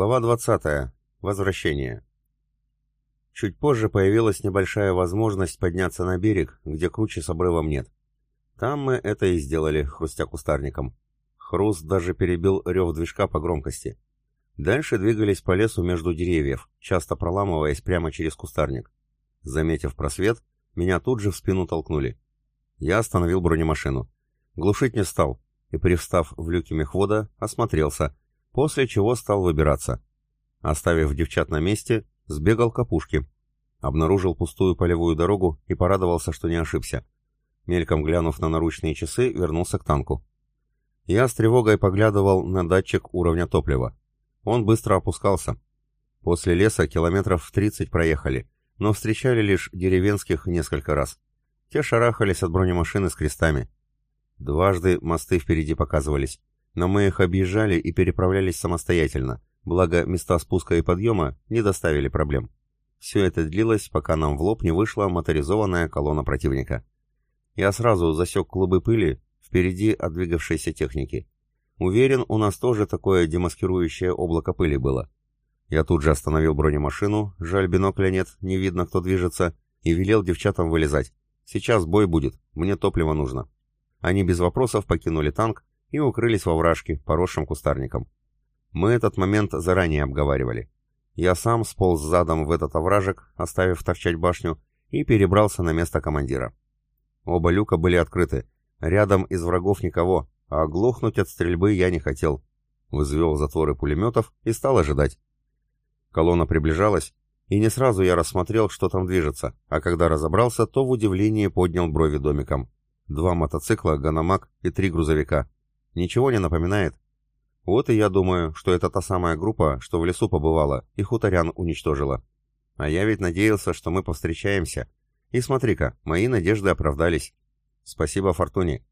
Глава 20. Возвращение. Чуть позже появилась небольшая возможность подняться на берег, где круче с обрывом нет. Там мы это и сделали, хрустя кустарником. Хруст даже перебил рев движка по громкости. Дальше двигались по лесу между деревьев, часто проламываясь прямо через кустарник. Заметив просвет, меня тут же в спину толкнули. Я остановил бронемашину. Глушить не стал, и, привстав в люке мехвода, осмотрелся, после чего стал выбираться. Оставив девчат на месте, сбегал к опушке. Обнаружил пустую полевую дорогу и порадовался, что не ошибся. Мельком глянув на наручные часы, вернулся к танку. Я с тревогой поглядывал на датчик уровня топлива. Он быстро опускался. После леса километров в 30 проехали, но встречали лишь деревенских несколько раз. Те шарахались от бронемашины с крестами. Дважды мосты впереди показывались, но мы их объезжали и переправлялись самостоятельно, благо места спуска и подъема не доставили проблем. Все это длилось, пока нам в лоб не вышла моторизованная колонна противника. Я сразу засек клубы пыли впереди от двигавшейся техники. Уверен, у нас тоже такое демаскирующее облако пыли было. Я тут же остановил бронемашину, жаль бинокля нет, не видно, кто движется, и велел девчатам вылезать. Сейчас бой будет, мне топливо нужно. Они без вопросов покинули танк и укрылись во вражке, поросшим кустарником. Мы этот момент заранее обговаривали. Я сам сполз задом в этот овражек, оставив торчать башню, и перебрался на место командира. Оба люка были открыты. Рядом из врагов никого, а оглохнуть от стрельбы я не хотел. Вызвел затворы пулеметов и стал ожидать. Колонна приближалась, и не сразу я рассмотрел, что там движется, а когда разобрался, то в удивлении поднял брови домиком. Два мотоцикла, ганамак и три грузовика. Ничего не напоминает? Вот и я думаю, что это та самая группа, что в лесу побывала и хуторян уничтожила. А я ведь надеялся, что мы повстречаемся. И смотри-ка, мои надежды оправдались. Спасибо Фортуне.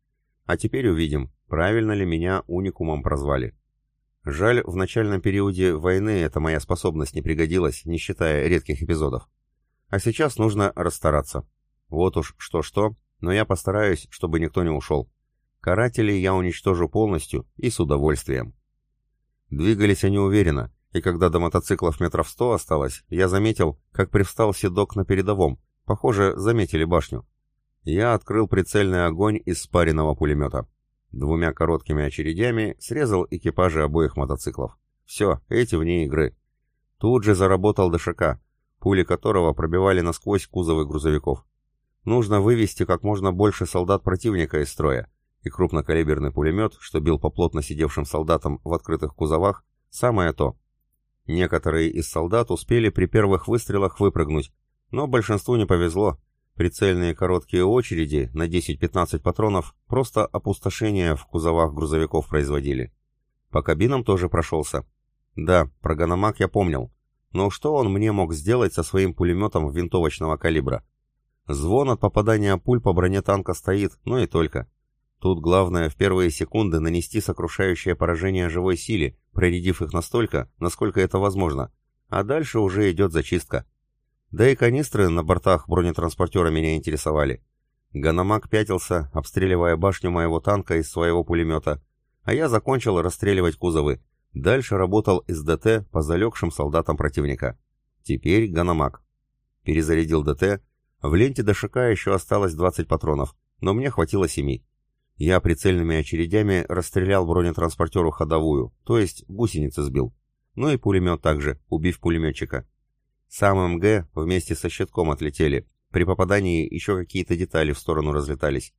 А теперь увидим, правильно ли меня уникумом прозвали. Жаль, в начальном периоде войны эта моя способность не пригодилась, не считая редких эпизодов. А сейчас нужно расстараться. Вот уж что-что, но я постараюсь, чтобы никто не ушел. Карателей я уничтожу полностью и с удовольствием. Двигались они уверенно, и когда до мотоциклов метров сто осталось, я заметил, как привстал седок на передовом. Похоже, заметили башню. Я открыл прицельный огонь из спаренного пулемета. Двумя короткими очередями срезал экипажи обоих мотоциклов. Все, эти вне игры. Тут же заработал ДШК, пули которого пробивали насквозь кузовы грузовиков. Нужно вывести как можно больше солдат противника из строя, и крупнокалиберный пулемет, что бил по плотно сидевшим солдатам в открытых кузовах, самое то. Некоторые из солдат успели при первых выстрелах выпрыгнуть, но большинству не повезло. Прицельные короткие очереди на 10-15 патронов просто опустошение в кузовах грузовиков производили. По кабинам тоже прошелся. Да, про Ганамак я помнил. Но что он мне мог сделать со своим пулеметом винтовочного калибра? Звон от попадания пуль по броне танка стоит, но и только. Тут главное в первые секунды нанести сокрушающее поражение живой силе, проредив их настолько, насколько это возможно, а дальше уже идет зачистка. Да и канистры на бортах бронетранспортера меня интересовали. Ганомаг пятился, обстреливая башню моего танка из своего пулемета, а я закончил расстреливать кузовы. Дальше работал из ДТ по залегшим солдатам противника. Теперь Ганомаг. Перезарядил ДТ. В ленте ДШК еще осталось 20 патронов, но мне хватило 7. Я прицельными очередями расстрелял бронетранспортеру ходовую, то есть гусеницы сбил. Ну и пулемет также, убив пулеметчика. Сам МГ вместе со щитком отлетели. При попадании еще какие-то детали в сторону разлетались.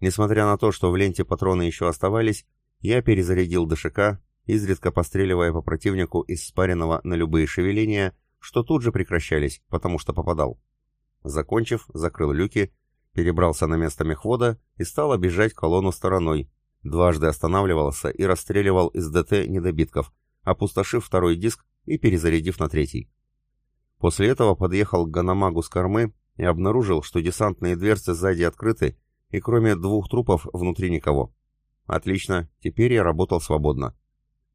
Несмотря на то, что в ленте патроны еще оставались, я перезарядил ДШК, изредка постреливая по противнику из спаренного на любые шевеления, что тут же прекращались, потому что попадал. Закончив, закрыл люки перебрался на место мехвода и стал обижать колонну стороной. Дважды останавливался и расстреливал из ДТ недобитков, опустошив второй диск и перезарядив на третий. После этого подъехал к Ганамагу с кормы и обнаружил, что десантные дверцы сзади открыты, и кроме двух трупов внутри никого. Отлично, теперь я работал свободно.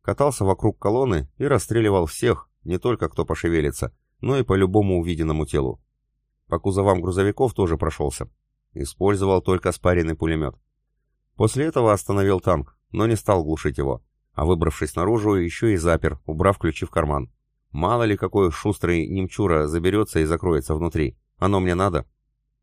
Катался вокруг колонны и расстреливал всех, не только кто пошевелится, но и по любому увиденному телу. По кузовам грузовиков тоже прошелся. Использовал только спаренный пулемет. После этого остановил танк, но не стал глушить его. а выбравшись наружу, еще и запер, убрав ключи в карман. Мало ли какой шустрый немчура заберется и закроется внутри. Оно мне надо.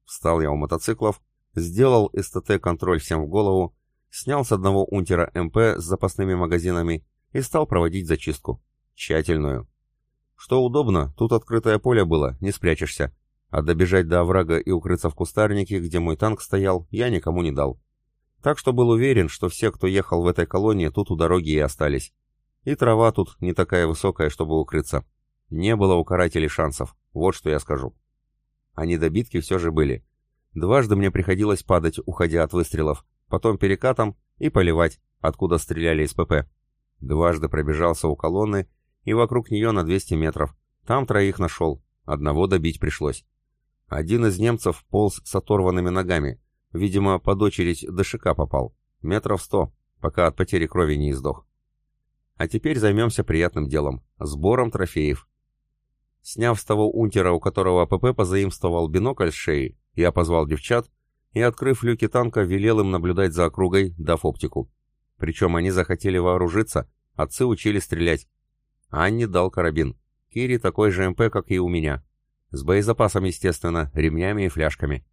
Встал я у мотоциклов, сделал СТТ-контроль всем в голову, снял с одного унтера МП с запасными магазинами и стал проводить зачистку. Тщательную. Что удобно, тут открытое поле было, не спрячешься. А добежать до оврага и укрыться в кустарнике, где мой танк стоял, я никому не дал. Так что был уверен, что все, кто ехал в этой колонии, тут у дороги и остались. И трава тут не такая высокая, чтобы укрыться. Не было у карателей шансов, вот что я скажу. А недобитки все же были. Дважды мне приходилось падать, уходя от выстрелов, потом перекатом и поливать, откуда стреляли из ПП. Дважды пробежался у колонны и вокруг нее на 200 метров. Там троих нашел, одного добить пришлось. Один из немцев полз с оторванными ногами, видимо, под очередь ДШК попал, метров сто, пока от потери крови не издох. А теперь займемся приятным делом – сбором трофеев. Сняв с того унтера, у которого ПП позаимствовал бинокль с шеи, я позвал девчат и, открыв люки танка, велел им наблюдать за округой, дав оптику. Причем они захотели вооружиться, отцы учили стрелять. Анне дал карабин. Кири такой же МП, как и у меня. С боезапасом, естественно, ремнями и фляжками.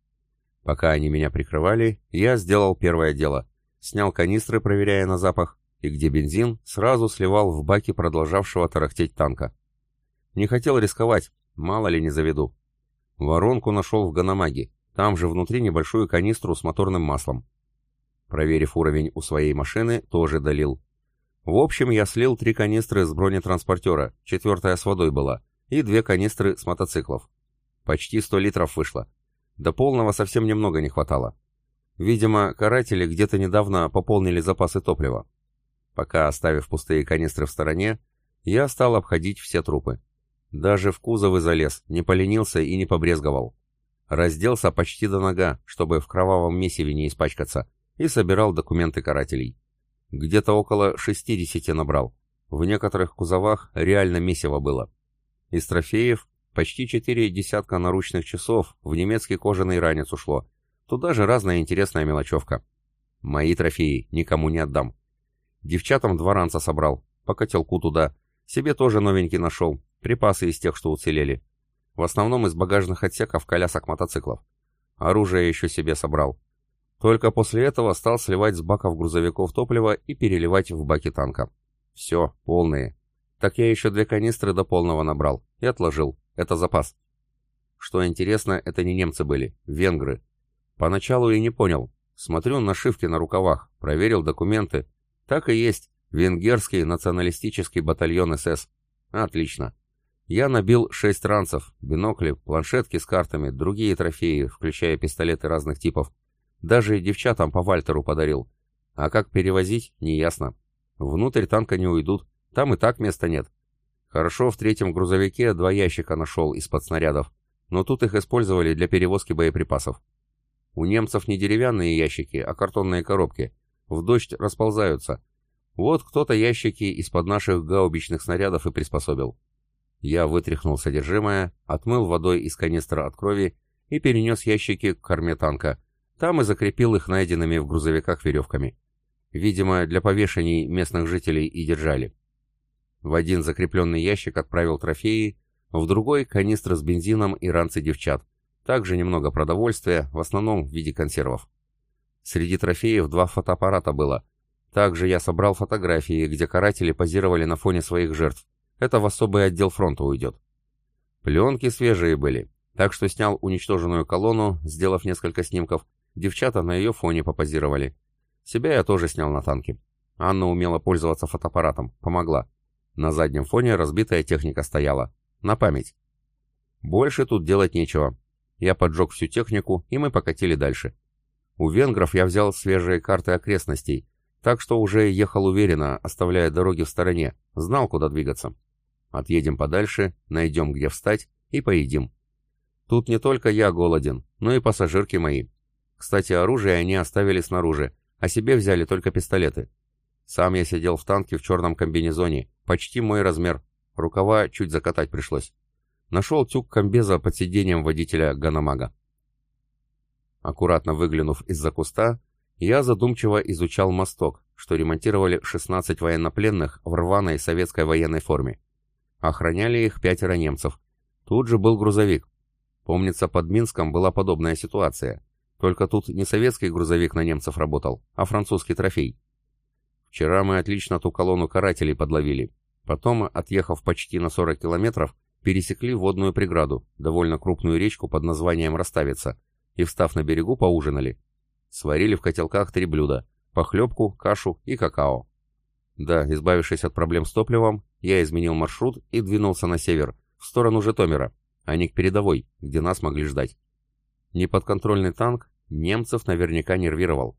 Пока они меня прикрывали, я сделал первое дело. Снял канистры, проверяя на запах, и где бензин, сразу сливал в баки продолжавшего тарахтеть танка. Не хотел рисковать, мало ли не заведу. Воронку нашел в Ганамаге, там же внутри небольшую канистру с моторным маслом. Проверив уровень у своей машины, тоже долил. В общем, я слил три канистры с бронетранспортера, четвертая с водой была, и две канистры с мотоциклов. Почти сто литров вышло. До полного совсем немного не хватало. Видимо, каратели где-то недавно пополнили запасы топлива. Пока оставив пустые канистры в стороне, я стал обходить все трупы. Даже в кузовы залез, не поленился и не побрезговал. Разделся почти до нога, чтобы в кровавом месиве не испачкаться, и собирал документы карателей. Где-то около 60 набрал. В некоторых кузовах реально месиво было. Из трофеев почти четыре десятка наручных часов в немецкий кожаный ранец ушло. Туда же разная интересная мелочевка. Мои трофеи никому не отдам. Девчатам два ранца собрал, по котелку туда. Себе тоже новенький нашел, припасы из тех, что уцелели. В основном из багажных отсеков колясок мотоциклов. Оружие еще себе собрал. Только после этого стал сливать с баков грузовиков топливо и переливать в баки танка. Все, полные. Так я еще две канистры до полного набрал и отложил. Это запас. Что интересно, это не немцы были, венгры. Поначалу и не понял. Смотрю нашивки на рукавах, проверил документы. Так и есть. Венгерский националистический батальон СС. Отлично. Я набил шесть ранцев, бинокли, планшетки с картами, другие трофеи, включая пистолеты разных типов. Даже девчатам по Вальтеру подарил. А как перевозить, неясно. Внутрь танка не уйдут, там и так места нет. Хорошо, в третьем грузовике два ящика нашел из-под снарядов, но тут их использовали для перевозки боеприпасов. У немцев не деревянные ящики, а картонные коробки. В дождь расползаются. Вот кто-то ящики из-под наших гаубичных снарядов и приспособил. Я вытряхнул содержимое, отмыл водой из канистра от крови и перенес ящики к корме танка. Там и закрепил их найденными в грузовиках веревками. Видимо, для повешений местных жителей и держали. В один закрепленный ящик отправил трофеи, в другой — канистры с бензином и ранцы девчат. Также немного продовольствия, в основном в виде консервов. Среди трофеев два фотоаппарата было. Также я собрал фотографии, где каратели позировали на фоне своих жертв. Это в особый отдел фронта уйдет. Пленки свежие были, так что снял уничтоженную колонну, сделав несколько снимков. Девчата на ее фоне попозировали. Себя я тоже снял на танке. Анна умела пользоваться фотоаппаратом, помогла. На заднем фоне разбитая техника стояла. На память. Больше тут делать нечего. Я поджег всю технику, и мы покатили дальше. У венгров я взял свежие карты окрестностей, так что уже ехал уверенно, оставляя дороги в стороне, знал, куда двигаться. Отъедем подальше, найдем где встать и поедим. Тут не только я голоден, но и пассажирки мои. Кстати, оружие они оставили снаружи, а себе взяли только пистолеты. Сам я сидел в танке в черном комбинезоне, почти мой размер. Рукава чуть закатать пришлось. Нашел тюк комбеза под сиденьем водителя Ганамага. Аккуратно выглянув из-за куста, я задумчиво изучал мосток, что ремонтировали 16 военнопленных в рваной советской военной форме. Охраняли их пятеро немцев. Тут же был грузовик. Помнится, под Минском была подобная ситуация. Только тут не советский грузовик на немцев работал, а французский трофей. Вчера мы отлично ту колонну карателей подловили. Потом, отъехав почти на 40 километров, пересекли водную преграду, довольно крупную речку под названием Роставица, и, встав на берегу, поужинали. Сварили в котелках три блюда – похлебку, кашу и какао. Да, избавившись от проблем с топливом, я изменил маршрут и двинулся на север, в сторону Житомира, а не к передовой, где нас могли ждать. Неподконтрольный танк немцев наверняка нервировал.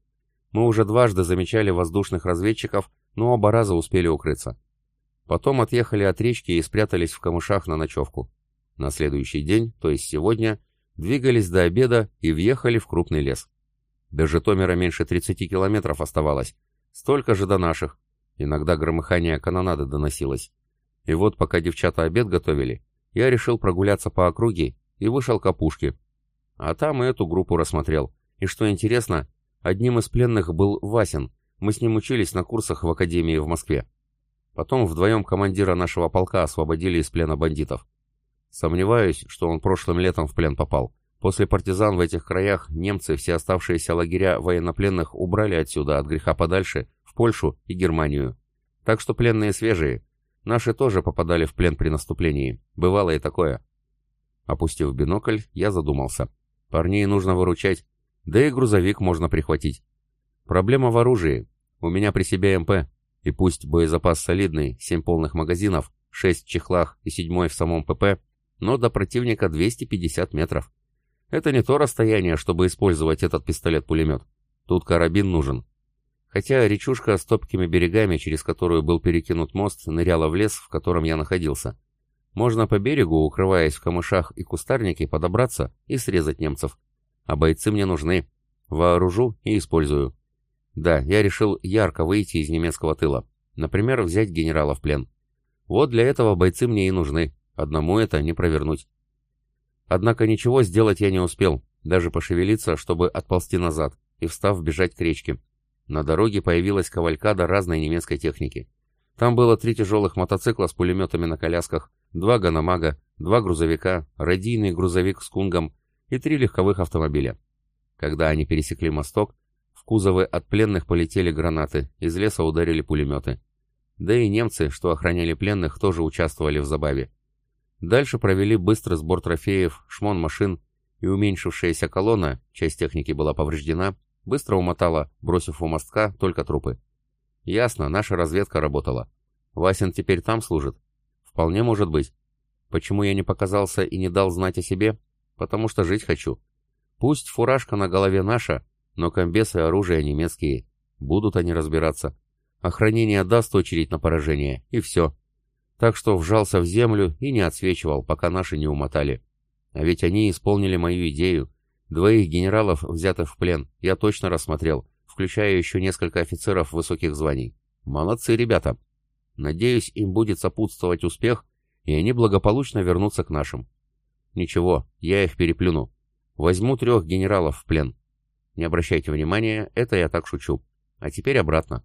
Мы уже дважды замечали воздушных разведчиков, но оба раза успели укрыться. Потом отъехали от речки и спрятались в камышах на ночевку. На следующий день, то есть сегодня, двигались до обеда и въехали в крупный лес. До Житомира меньше 30 километров оставалось, столько же до наших. Иногда громыхание канонады доносилось. И вот пока девчата обед готовили, я решил прогуляться по округе и вышел к опушке. А там и эту группу рассмотрел. И что интересно, одним из пленных был Васин, мы с ним учились на курсах в академии в Москве. Потом вдвоем командира нашего полка освободили из плена бандитов. Сомневаюсь, что он прошлым летом в плен попал. После партизан в этих краях немцы все оставшиеся лагеря военнопленных убрали отсюда от греха подальше в Польшу и Германию. Так что пленные свежие. Наши тоже попадали в плен при наступлении. Бывало и такое. Опустив бинокль, я задумался. Парней нужно выручать. Да и грузовик можно прихватить. Проблема в оружии. У меня при себе МП. И пусть боезапас солидный, 7 полных магазинов, 6 в чехлах и 7 в самом ПП, но до противника 250 метров. Это не то расстояние, чтобы использовать этот пистолет-пулемет. Тут карабин нужен. Хотя речушка с топкими берегами, через которую был перекинут мост, ныряла в лес, в котором я находился. Можно по берегу, укрываясь в камышах и кустарнике, подобраться и срезать немцев. А бойцы мне нужны. Вооружу и использую. Да, я решил ярко выйти из немецкого тыла. Например, взять генерала в плен. Вот для этого бойцы мне и нужны. Одному это не провернуть. Однако ничего сделать я не успел, даже пошевелиться, чтобы отползти назад, и встав бежать к речке. На дороге появилась кавалькада разной немецкой техники. Там было три тяжелых мотоцикла с пулеметами на колясках, два ганамага, два грузовика, радийный грузовик с кунгом и три легковых автомобиля. Когда они пересекли мосток, кузовы от пленных полетели гранаты, из леса ударили пулеметы. Да и немцы, что охраняли пленных, тоже участвовали в забаве. Дальше провели быстрый сбор трофеев, шмон машин, и уменьшившаяся колонна, часть техники была повреждена, быстро умотала, бросив у мостка только трупы. Ясно, наша разведка работала. Васин теперь там служит? Вполне может быть. Почему я не показался и не дал знать о себе? Потому что жить хочу. Пусть фуражка на голове наша, но комбесы и оружие немецкие. Будут они разбираться. Охранение даст очередь на поражение, и все. Так что вжался в землю и не отсвечивал, пока наши не умотали. А ведь они исполнили мою идею. Двоих генералов, взятых в плен, я точно рассмотрел, включая еще несколько офицеров высоких званий. Молодцы ребята. Надеюсь, им будет сопутствовать успех, и они благополучно вернутся к нашим. Ничего, я их переплюну. Возьму трех генералов в плен. Не обращайте внимания, это я так шучу. А теперь обратно.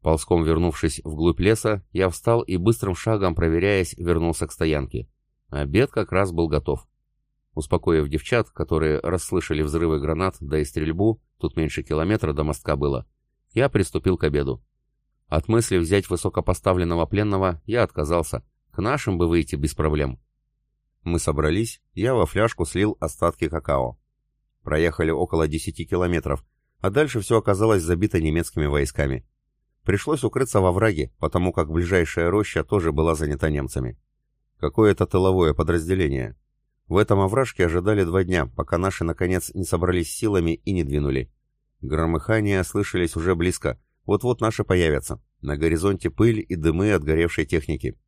Ползком вернувшись вглубь леса, я встал и быстрым шагом, проверяясь, вернулся к стоянке. Обед как раз был готов. Успокоив девчат, которые расслышали взрывы гранат, да и стрельбу, тут меньше километра до мостка было, я приступил к обеду. От мысли взять высокопоставленного пленного я отказался. К нашим бы выйти без проблем. Мы собрались, я во фляжку слил остатки какао. Проехали около 10 километров, а дальше все оказалось забито немецкими войсками. Пришлось укрыться во враге, потому как ближайшая роща тоже была занята немцами. Какое-то тыловое подразделение. В этом овражке ожидали два дня, пока наши, наконец, не собрались силами и не двинули. Громыхания слышались уже близко. Вот-вот наши появятся. На горизонте пыль и дымы от горевшей техники.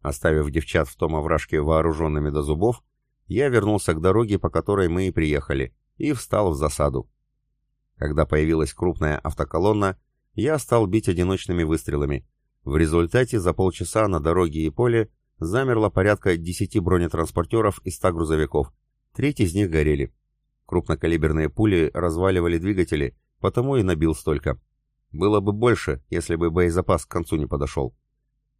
Оставив девчат в том овражке вооруженными до зубов, я вернулся к дороге, по которой мы и приехали, и встал в засаду. Когда появилась крупная автоколонна, я стал бить одиночными выстрелами. В результате за полчаса на дороге и поле замерло порядка 10 бронетранспортеров и 100 грузовиков. Треть из них горели. Крупнокалиберные пули разваливали двигатели, потому и набил столько. Было бы больше, если бы боезапас к концу не подошел.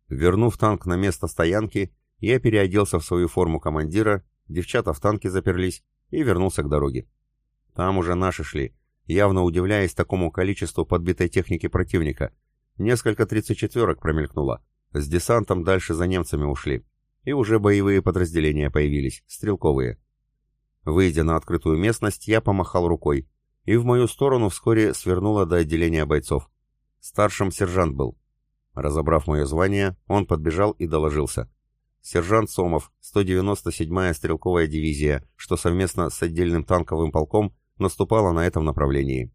Вернув танк на место стоянки, я переоделся в свою форму командира, девчата в танке заперлись и вернулся к дороге. Там уже наши шли, явно удивляясь такому количеству подбитой техники противника. Несколько тридцать четверок промелькнуло. С десантом дальше за немцами ушли. И уже боевые подразделения появились, стрелковые. Выйдя на открытую местность, я помахал рукой, и в мою сторону вскоре свернуло до отделения бойцов. Старшим сержант был. Разобрав мое звание, он подбежал и доложился. Сержант Сомов, 197-я стрелковая дивизия, что совместно с отдельным танковым полком наступала на этом направлении.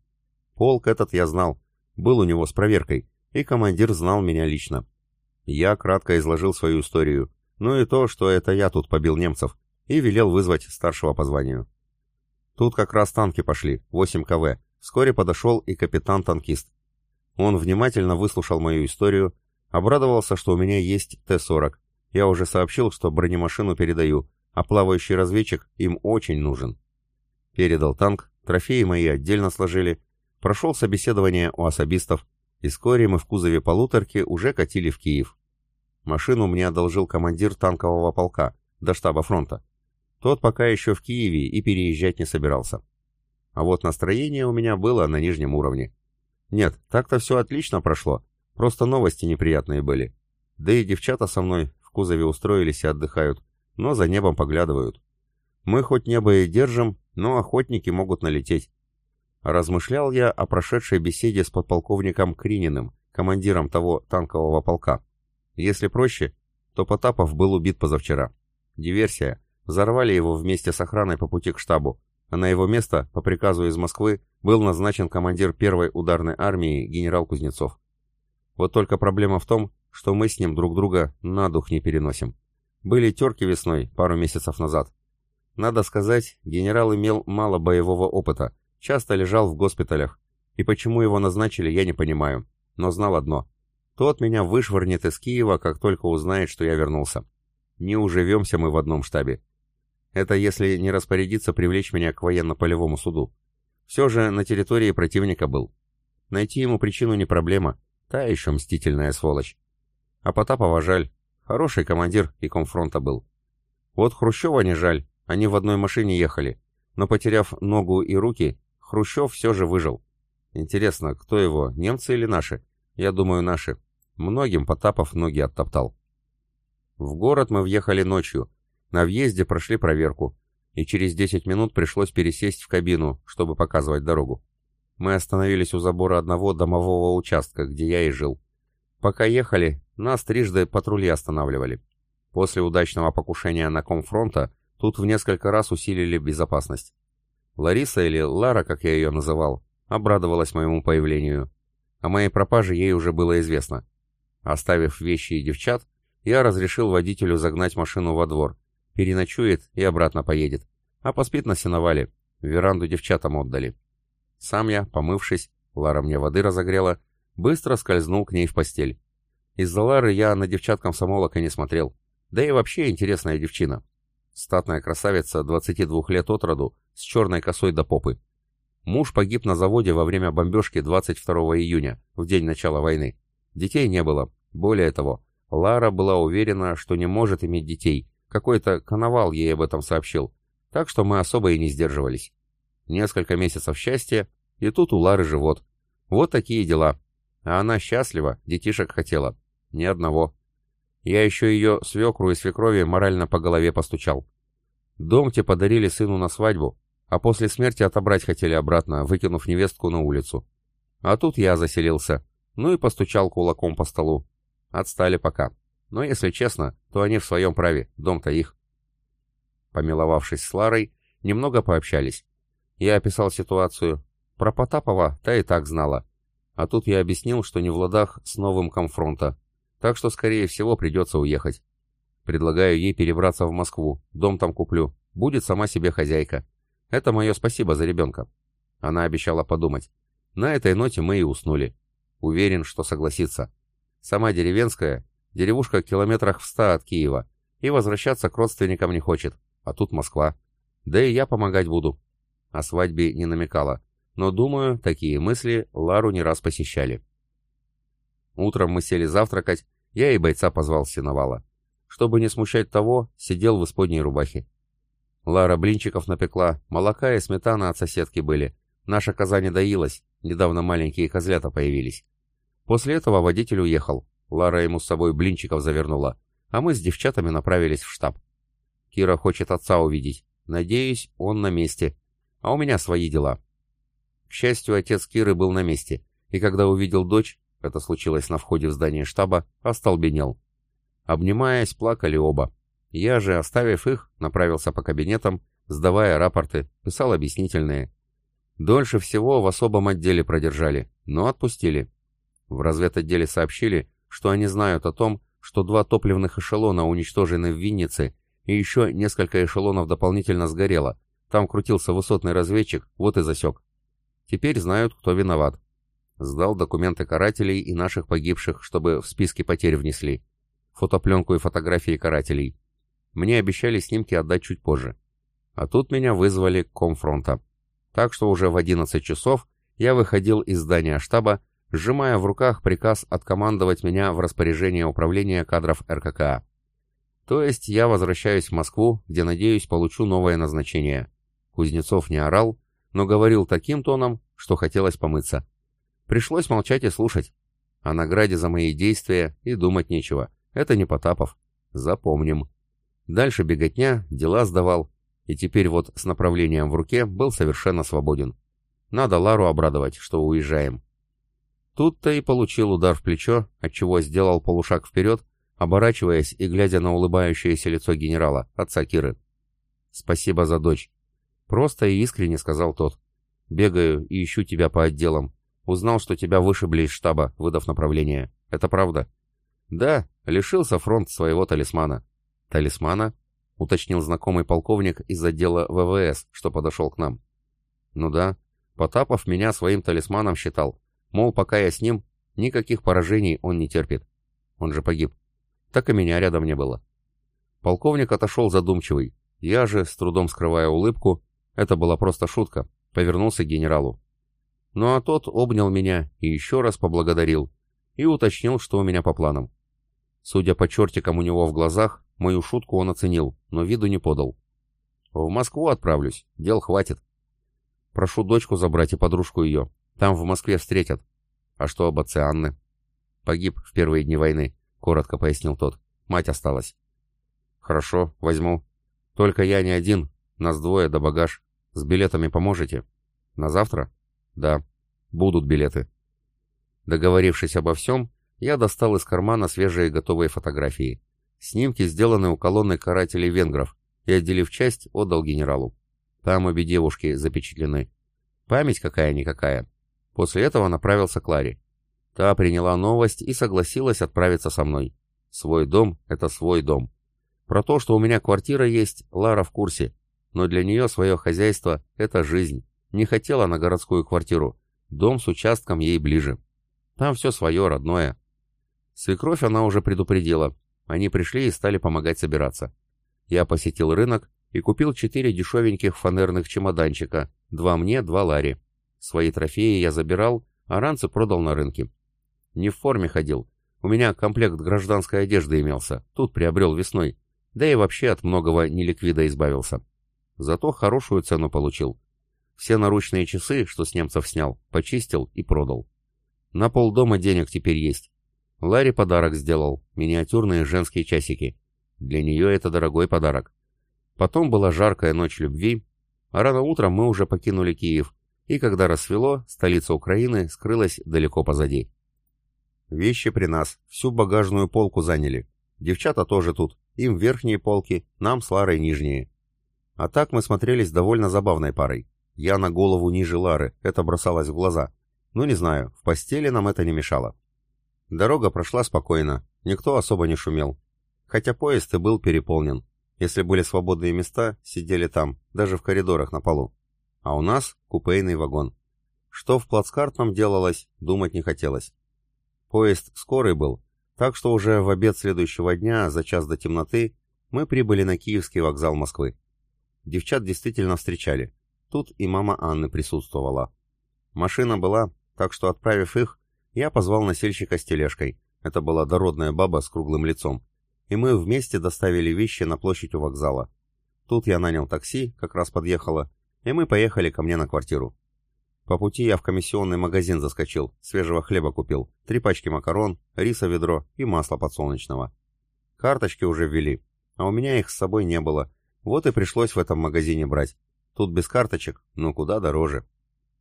Полк этот я знал, был у него с проверкой, и командир знал меня лично. Я кратко изложил свою историю, ну и то, что это я тут побил немцев, и велел вызвать старшего по званию. Тут как раз танки пошли, 8 КВ. Вскоре подошел и капитан-танкист. Он внимательно выслушал мою историю, обрадовался, что у меня есть Т-40. Я уже сообщил, что бронемашину передаю, а плавающий разведчик им очень нужен. Передал танк, трофеи мои отдельно сложили, прошел собеседование у особистов, и вскоре мы в кузове полуторки уже катили в Киев. Машину мне одолжил командир танкового полка, до штаба фронта. Тот пока еще в Киеве и переезжать не собирался. А вот настроение у меня было на нижнем уровне. Нет, так-то все отлично прошло, просто новости неприятные были. Да и девчата со мной в кузове устроились и отдыхают, но за небом поглядывают. Мы хоть небо и держим, но охотники могут налететь. Размышлял я о прошедшей беседе с подполковником Крининым, командиром того танкового полка. Если проще, то Потапов был убит позавчера. Диверсия, Взорвали его вместе с охраной по пути к штабу, а на его место, по приказу из Москвы, был назначен командир первой ударной армии генерал Кузнецов. Вот только проблема в том, что мы с ним друг друга на дух не переносим. Были терки весной, пару месяцев назад. Надо сказать, генерал имел мало боевого опыта, часто лежал в госпиталях, и почему его назначили, я не понимаю, но знал одно. Тот меня вышвырнет из Киева, как только узнает, что я вернулся. Не уживемся мы в одном штабе. Это если не распорядиться привлечь меня к военно-полевому суду. Все же на территории противника был. Найти ему причину не проблема, та еще мстительная сволочь. А Потапова жаль, хороший командир и комфронта был. Вот Хрущева не жаль, они в одной машине ехали, но потеряв ногу и руки, Хрущев все же выжил. Интересно, кто его, немцы или наши? Я думаю, наши. Многим Потапов ноги оттоптал. В город мы въехали ночью, на въезде прошли проверку, и через 10 минут пришлось пересесть в кабину, чтобы показывать дорогу. Мы остановились у забора одного домового участка, где я и жил. Пока ехали, нас трижды патрули останавливали. После удачного покушения на комфронта тут в несколько раз усилили безопасность. Лариса или Лара, как я ее называл, обрадовалась моему появлению. О моей пропаже ей уже было известно. Оставив вещи и девчат, я разрешил водителю загнать машину во двор, Переночует и обратно поедет. А поспит на сеновале. Веранду девчатам отдали. Сам я, помывшись, Лара мне воды разогрела, быстро скользнул к ней в постель. Из-за Лары я на девчат комсомолок и не смотрел. Да и вообще интересная девчина. Статная красавица, 22 лет от роду, с черной косой до попы. Муж погиб на заводе во время бомбежки 22 июня, в день начала войны. Детей не было. Более того, Лара была уверена, что не может иметь детей, какой-то коновал ей об этом сообщил, так что мы особо и не сдерживались. Несколько месяцев счастья, и тут у Лары живот. Вот такие дела. А она счастлива, детишек хотела. Ни одного. Я еще ее свекру и свекрови морально по голове постучал. Дом те подарили сыну на свадьбу, а после смерти отобрать хотели обратно, выкинув невестку на улицу. А тут я заселился, ну и постучал кулаком по столу. Отстали пока. Но, если честно, то они в своем праве, дом-то их. Помиловавшись с Ларой, немного пообщались. Я описал ситуацию. Про Потапова та и так знала. А тут я объяснил, что не в ладах с новым конфронта, так что, скорее всего, придется уехать. Предлагаю ей перебраться в Москву, дом там куплю, будет сама себе хозяйка. Это мое спасибо за ребенка. Она обещала подумать. На этой ноте мы и уснули. Уверен, что согласится. Сама деревенская Деревушка в километрах в ста от Киева. И возвращаться к родственникам не хочет. А тут Москва. Да и я помогать буду. О свадьбе не намекала. Но, думаю, такие мысли Лару не раз посещали. Утром мы сели завтракать, я и бойца позвал с сеновала. Чтобы не смущать того, сидел в исподней рубахе. Лара блинчиков напекла, молока и сметана от соседки были. Наша коза не доилась, недавно маленькие козлята появились. После этого водитель уехал. Лара ему с собой блинчиков завернула, а мы с девчатами направились в штаб. Кира хочет отца увидеть. Надеюсь, он на месте. А у меня свои дела. К счастью, отец Киры был на месте, и когда увидел дочь, это случилось на входе в здание штаба, остолбенел. Обнимаясь, плакали оба. Я же, оставив их, направился по кабинетам, сдавая рапорты, писал объяснительные. Дольше всего в особом отделе продержали, но отпустили. В разведотделе сообщили, что они знают о том, что два топливных эшелона уничтожены в Виннице, и еще несколько эшелонов дополнительно сгорело. Там крутился высотный разведчик, вот и засек. Теперь знают, кто виноват. Сдал документы карателей и наших погибших, чтобы в списки потерь внесли. Фотопленку и фотографии карателей. Мне обещали снимки отдать чуть позже. А тут меня вызвали к комфронта. Так что уже в 11 часов я выходил из здания штаба, сжимая в руках приказ откомандовать меня в распоряжение управления кадров РККА. То есть я возвращаюсь в Москву, где, надеюсь, получу новое назначение. Кузнецов не орал, но говорил таким тоном, что хотелось помыться. Пришлось молчать и слушать. О награде за мои действия и думать нечего. Это не Потапов. Запомним. Дальше беготня, дела сдавал. И теперь вот с направлением в руке был совершенно свободен. Надо Лару обрадовать, что уезжаем. Тут-то и получил удар в плечо, отчего сделал полушаг вперед, оборачиваясь и глядя на улыбающееся лицо генерала, отца Киры. «Спасибо за дочь», — просто и искренне сказал тот. «Бегаю и ищу тебя по отделам. Узнал, что тебя вышибли из штаба, выдав направление. Это правда?» «Да, лишился фронт своего талисмана». «Талисмана?» — уточнил знакомый полковник из отдела ВВС, что подошел к нам. «Ну да, Потапов меня своим талисманом считал. Мол, пока я с ним, никаких поражений он не терпит. Он же погиб. Так и меня рядом не было. Полковник отошел задумчивый. Я же, с трудом скрывая улыбку, это была просто шутка, повернулся к генералу. Ну а тот обнял меня и еще раз поблагодарил и уточнил, что у меня по планам. Судя по чертикам у него в глазах, мою шутку он оценил, но виду не подал. В Москву отправлюсь, дел хватит. Прошу дочку забрать и подружку ее. Там в Москве встретят. А что об отце Анны? Погиб в первые дни войны, коротко пояснил тот. Мать осталась. Хорошо, возьму. Только я не один, нас двое да багаж. С билетами поможете? На завтра? Да, будут билеты. Договорившись обо всем, я достал из кармана свежие готовые фотографии. Снимки сделаны у колонны карателей венгров и, отделив часть, отдал генералу. Там обе девушки запечатлены. Память какая-никакая. После этого направился к Ларе. Та приняла новость и согласилась отправиться со мной. Свой дом — это свой дом. Про то, что у меня квартира есть, Лара в курсе. Но для нее свое хозяйство — это жизнь. Не хотела на городскую квартиру. Дом с участком ей ближе. Там все свое, родное. Свекровь она уже предупредила. Они пришли и стали помогать собираться. Я посетил рынок и купил четыре дешевеньких фанерных чемоданчика. Два мне, два Ларе. Свои трофеи я забирал, а ранцы продал на рынке. Не в форме ходил. У меня комплект гражданской одежды имелся. Тут приобрел весной. Да и вообще от многого неликвида избавился. Зато хорошую цену получил. Все наручные часы, что с немцев снял, почистил и продал. На полдома денег теперь есть. Ларе подарок сделал. Миниатюрные женские часики. Для нее это дорогой подарок. Потом была жаркая ночь любви, а рано утром мы уже покинули Киев, и когда рассвело, столица Украины скрылась далеко позади. Вещи при нас, всю багажную полку заняли. Девчата тоже тут, им верхние полки, нам с Ларой нижние. А так мы смотрелись довольно забавной парой. Я на голову ниже Лары, это бросалось в глаза. Ну не знаю, в постели нам это не мешало. Дорога прошла спокойно, никто особо не шумел. Хотя поезд и был переполнен. Если были свободные места, сидели там, даже в коридорах на полу. А у нас купейный вагон. Что в плацкартном делалось, думать не хотелось. Поезд скорый был, так что уже в обед следующего дня, за час до темноты, мы прибыли на Киевский вокзал Москвы. Девчат действительно встречали. Тут и мама Анны присутствовала. Машина была, так что, отправив их, я позвал носильщика с тележкой. Это была дородная баба с круглым лицом. И мы вместе доставили вещи на площадь у вокзала. Тут я нанял такси, как раз подъехала, и мы поехали ко мне на квартиру. По пути я в комиссионный магазин заскочил, свежего хлеба купил, три пачки макарон, риса ведро и масло подсолнечного. Карточки уже ввели, а у меня их с собой не было, вот и пришлось в этом магазине брать. Тут без карточек, но куда дороже.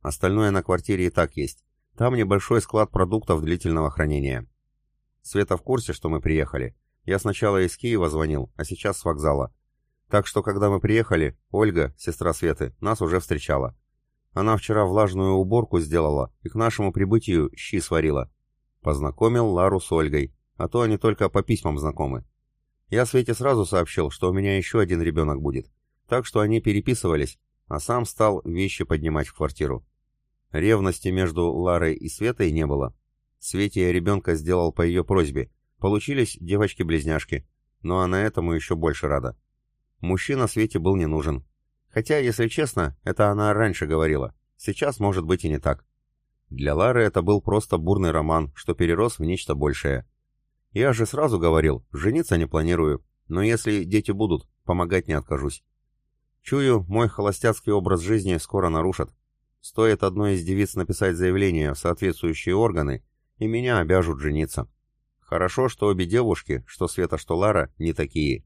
Остальное на квартире и так есть. Там небольшой склад продуктов длительного хранения. Света в курсе, что мы приехали. Я сначала из Киева звонил, а сейчас с вокзала. Так что, когда мы приехали, Ольга, сестра Светы, нас уже встречала. Она вчера влажную уборку сделала и к нашему прибытию щи сварила. Познакомил Лару с Ольгой, а то они только по письмам знакомы. Я Свете сразу сообщил, что у меня еще один ребенок будет. Так что они переписывались, а сам стал вещи поднимать в квартиру. Ревности между Ларой и Светой не было. Свете я ребенка сделал по ее просьбе. Получились девочки-близняшки, но она этому еще больше рада. Мужчина Свете был не нужен. Хотя, если честно, это она раньше говорила. Сейчас может быть и не так. Для Лары это был просто бурный роман, что перерос в нечто большее. Я же сразу говорил, жениться не планирую, но если дети будут, помогать не откажусь. Чую, мой холостяцкий образ жизни скоро нарушат. Стоит одной из девиц написать заявление в соответствующие органы, и меня обяжут жениться. Хорошо, что обе девушки, что Света, что Лара, не такие.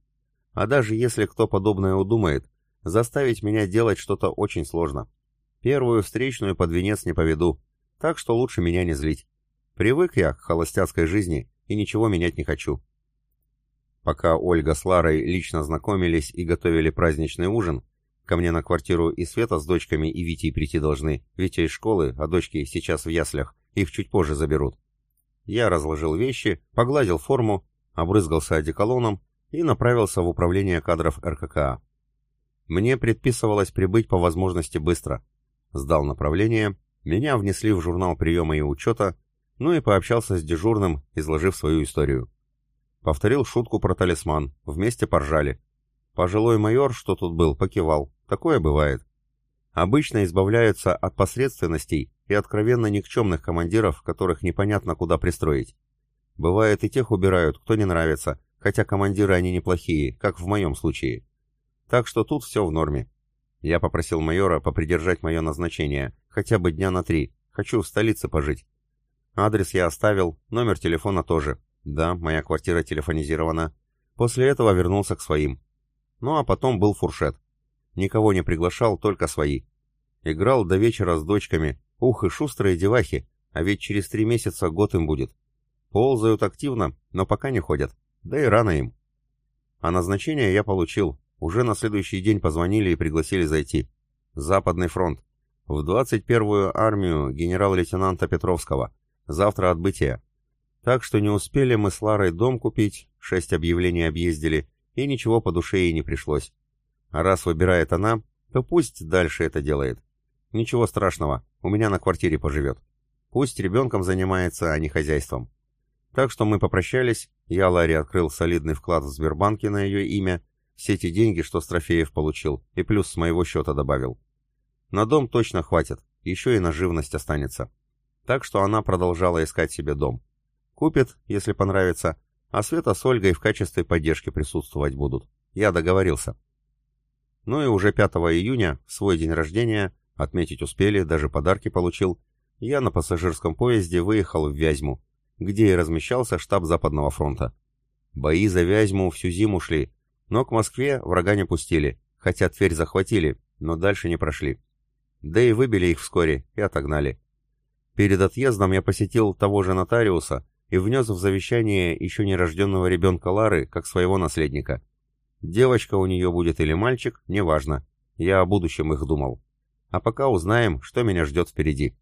А даже если кто подобное удумает, заставить меня делать что-то очень сложно. Первую встречную под венец не поведу, так что лучше меня не злить. Привык я к холостяцкой жизни и ничего менять не хочу. Пока Ольга с Ларой лично знакомились и готовили праздничный ужин, ко мне на квартиру и Света с дочками и Витей прийти должны. Витя из школы, а дочки сейчас в яслях, их чуть позже заберут. Я разложил вещи, погладил форму, обрызгался одеколоном и направился в управление кадров РККА. Мне предписывалось прибыть по возможности быстро. Сдал направление, меня внесли в журнал приема и учета, ну и пообщался с дежурным, изложив свою историю. Повторил шутку про талисман, вместе поржали. Пожилой майор, что тут был, покивал. Такое бывает. Обычно избавляются от посредственностей и откровенно никчемных командиров, которых непонятно куда пристроить. Бывает и тех убирают, кто не нравится, хотя командиры они неплохие, как в моем случае. Так что тут все в норме. Я попросил майора попридержать мое назначение, хотя бы дня на три. Хочу в столице пожить. Адрес я оставил, номер телефона тоже. Да, моя квартира телефонизирована. После этого вернулся к своим. Ну а потом был фуршет. Никого не приглашал, только свои. Играл до вечера с дочками. Ух, и шустрые девахи, а ведь через три месяца год им будет. Ползают активно, но пока не ходят. Да и рано им. А назначение я получил. Уже на следующий день позвонили и пригласили зайти. Западный фронт. В 21-ю армию генерал-лейтенанта Петровского. Завтра отбытие. Так что не успели мы с Ларой дом купить, шесть объявлений объездили, и ничего по душе ей не пришлось. А раз выбирает она, то пусть дальше это делает. Ничего страшного, у меня на квартире поживет. Пусть ребенком занимается, а не хозяйством. Так что мы попрощались, я Ларе открыл солидный вклад в Сбербанке на ее имя, все те деньги, что Строфеев получил, и плюс с моего счета добавил. На дом точно хватит, еще и на живность останется. Так что она продолжала искать себе дом. Купит, если понравится, а Света с Ольгой в качестве поддержки присутствовать будут. Я договорился. Ну и уже 5 июня, свой день рождения, отметить успели, даже подарки получил, я на пассажирском поезде выехал в Вязьму, где и размещался штаб Западного фронта. Бои за Вязьму всю зиму шли, но к Москве врага не пустили, хотя Тверь захватили, но дальше не прошли. Да и выбили их вскоре и отогнали. Перед отъездом я посетил того же нотариуса и внес в завещание еще нерожденного ребенка Лары как своего наследника. Девочка у нее будет или мальчик, неважно. Я о будущем их думал. А пока узнаем, что меня ждет впереди.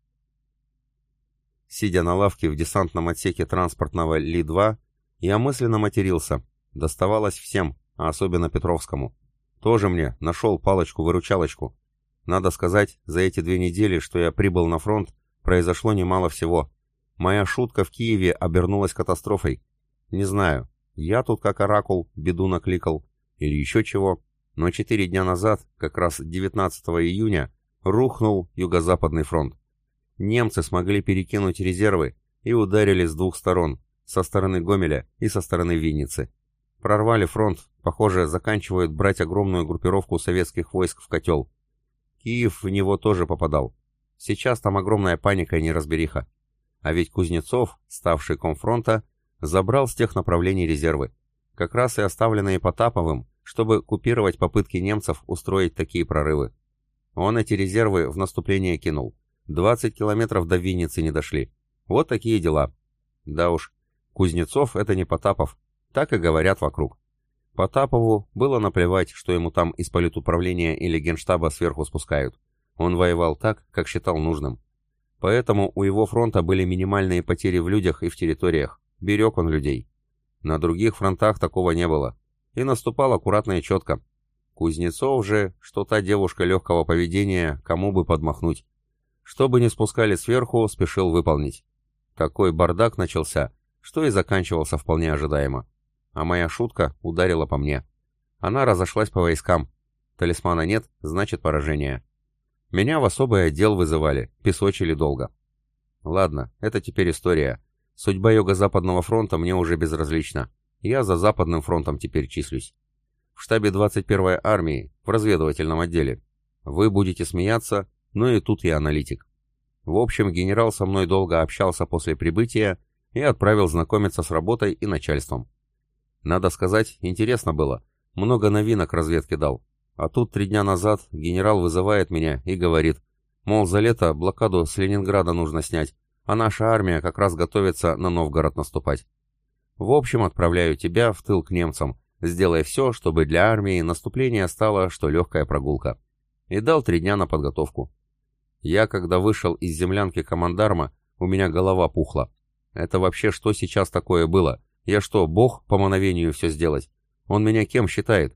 Сидя на лавке в десантном отсеке транспортного Ли-2, я мысленно матерился. Доставалось всем, а особенно Петровскому. Тоже мне нашел палочку-выручалочку. Надо сказать, за эти две недели, что я прибыл на фронт, произошло немало всего. Моя шутка в Киеве обернулась катастрофой. Не знаю, я тут как оракул беду накликал, или еще чего, но четыре дня назад, как раз 19 июня, рухнул Юго-Западный фронт немцы смогли перекинуть резервы, и ударили с двух сторон, со стороны Гомеля и со стороны Винницы. Прорвали фронт, похоже, заканчивают брать огромную группировку советских войск в котел. Киев в него тоже попадал. Сейчас там огромная паника и неразбериха. А ведь Кузнецов, ставший комфронта, забрал с тех направлений резервы, как раз и оставленные Потаповым, чтобы купировать попытки немцев устроить такие прорывы. Он эти резервы в наступление кинул. 20 километров до Винницы не дошли. Вот такие дела. Да уж, Кузнецов — это не Потапов, так и говорят вокруг. Потапову было наплевать, что ему там из политуправления или генштаба сверху спускают. Он воевал так, как считал нужным. Поэтому у его фронта были минимальные потери в людях и в территориях. Берег он людей. На других фронтах такого не было. И наступал аккуратно и четко. Кузнецов же, что та девушка легкого поведения, кому бы подмахнуть. Что бы ни спускали сверху, спешил выполнить. Такой бардак начался, что и заканчивался вполне ожидаемо. А моя шутка ударила по мне. Она разошлась по войскам. Талисмана нет, значит поражение. Меня в особый отдел вызывали, песочили долго. Ладно, это теперь история. Судьба Юго-Западного фронта мне уже безразлична. Я за Западным фронтом теперь числюсь. В штабе 21-й армии, в разведывательном отделе. Вы будете смеяться, но и тут я аналитик. В общем, генерал со мной долго общался после прибытия и отправил знакомиться с работой и начальством. Надо сказать, интересно было. Много новинок разведке дал. А тут три дня назад генерал вызывает меня и говорит, мол, за лето блокаду с Ленинграда нужно снять, а наша армия как раз готовится на Новгород наступать. В общем, отправляю тебя в тыл к немцам, сделай все, чтобы для армии наступление стало, что легкая прогулка. И дал три дня на подготовку. Я, когда вышел из землянки командарма, у меня голова пухла. Это вообще что сейчас такое было? Я что, бог по мановению все сделать? Он меня кем считает?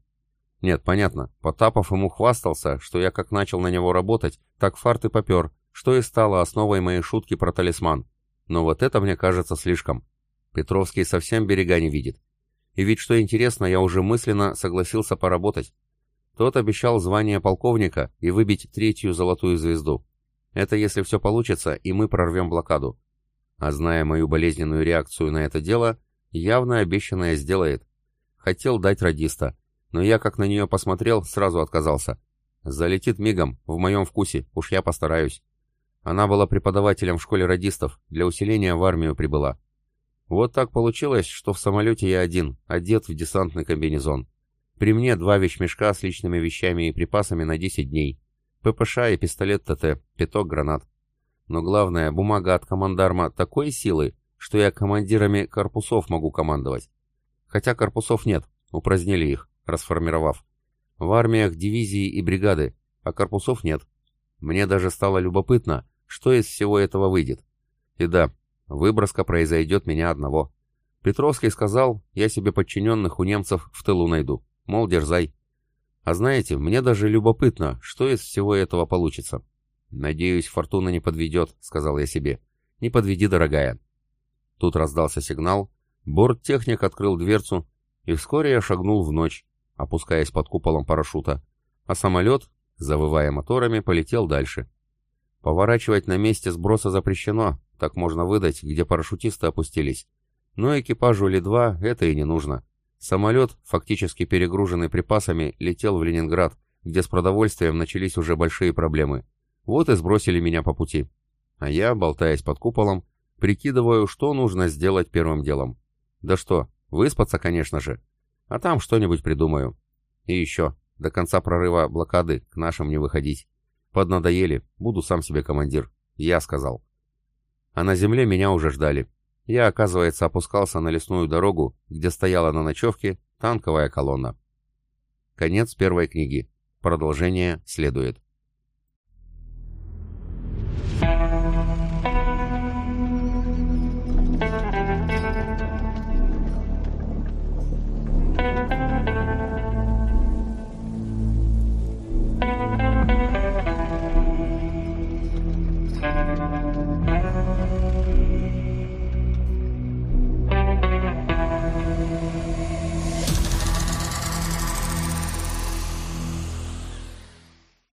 Нет, понятно. Потапов ему хвастался, что я как начал на него работать, так фарт и попер, что и стало основой моей шутки про талисман. Но вот это мне кажется слишком. Петровский совсем берега не видит. И ведь, что интересно, я уже мысленно согласился поработать. Тот обещал звание полковника и выбить третью золотую звезду. Это если все получится, и мы прорвем блокаду. А зная мою болезненную реакцию на это дело, явно обещанное сделает. Хотел дать радиста, но я, как на нее посмотрел, сразу отказался. Залетит мигом, в моем вкусе, уж я постараюсь. Она была преподавателем в школе радистов, для усиления в армию прибыла. Вот так получилось, что в самолете я один, одет в десантный комбинезон. При мне два вещмешка с личными вещами и припасами на 10 дней. ППШ и пистолет ТТ, пяток гранат. Но главное, бумага от командарма такой силы, что я командирами корпусов могу командовать. Хотя корпусов нет, упразднили их, расформировав. В армиях дивизии и бригады, а корпусов нет. Мне даже стало любопытно, что из всего этого выйдет? И да, выброска произойдет меня одного. Петровский сказал, я себе подчиненных у немцев в тылу найду. Мол, дерзай. А знаете, мне даже любопытно, что из всего этого получится. «Надеюсь, фортуна не подведет», — сказал я себе. «Не подведи, дорогая». Тут раздался сигнал, борттехник открыл дверцу, и вскоре я шагнул в ночь, опускаясь под куполом парашюта, а самолет, завывая моторами, полетел дальше. Поворачивать на месте сброса запрещено, так можно выдать, где парашютисты опустились. Но экипажу Ли-2 это и не нужно. Самолет, фактически перегруженный припасами, летел в Ленинград, где с продовольствием начались уже большие проблемы. Вот и сбросили меня по пути. А я, болтаясь под куполом, прикидываю, что нужно сделать первым делом. Да что, выспаться, конечно же. А там что-нибудь придумаю. И еще, до конца прорыва блокады к нашим не выходить. Поднадоели, буду сам себе командир. Я сказал. А на земле меня уже ждали. Я, оказывается, опускался на лесную дорогу, где стояла на ночевке танковая колонна. Конец первой книги. Продолжение следует.